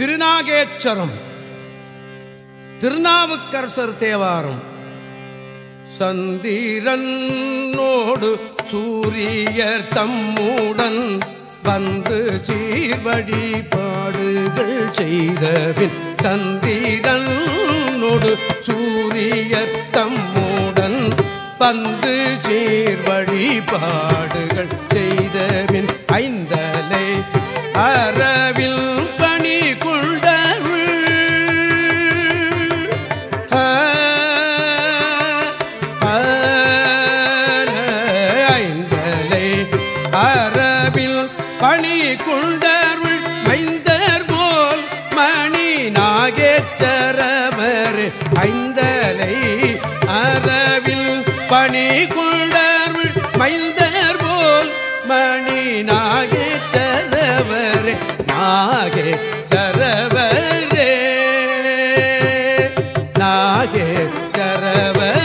திருநாகேச்சரம். திருநாவுக்கரசர் தேவாரம். சந்திரன்னோடு சூரியர் தம்முடன் வந்து சீர்வழிபாடுகள் செய்தபின் சந்திரனோடு சூரியர் தம்முடன் வந்து சீர்வழிபாடுகள் செய்தபின் ஐந்த மரபில் பணி குண்டருள் மைந்தர் போல் மணி நாகேச்சரமர் ஐந்தலை அரவில் பணி குண்டருள் மைந்தர் போல் மணி நாகேச்சரவர் நாகே சரவரே நாகே சரவர்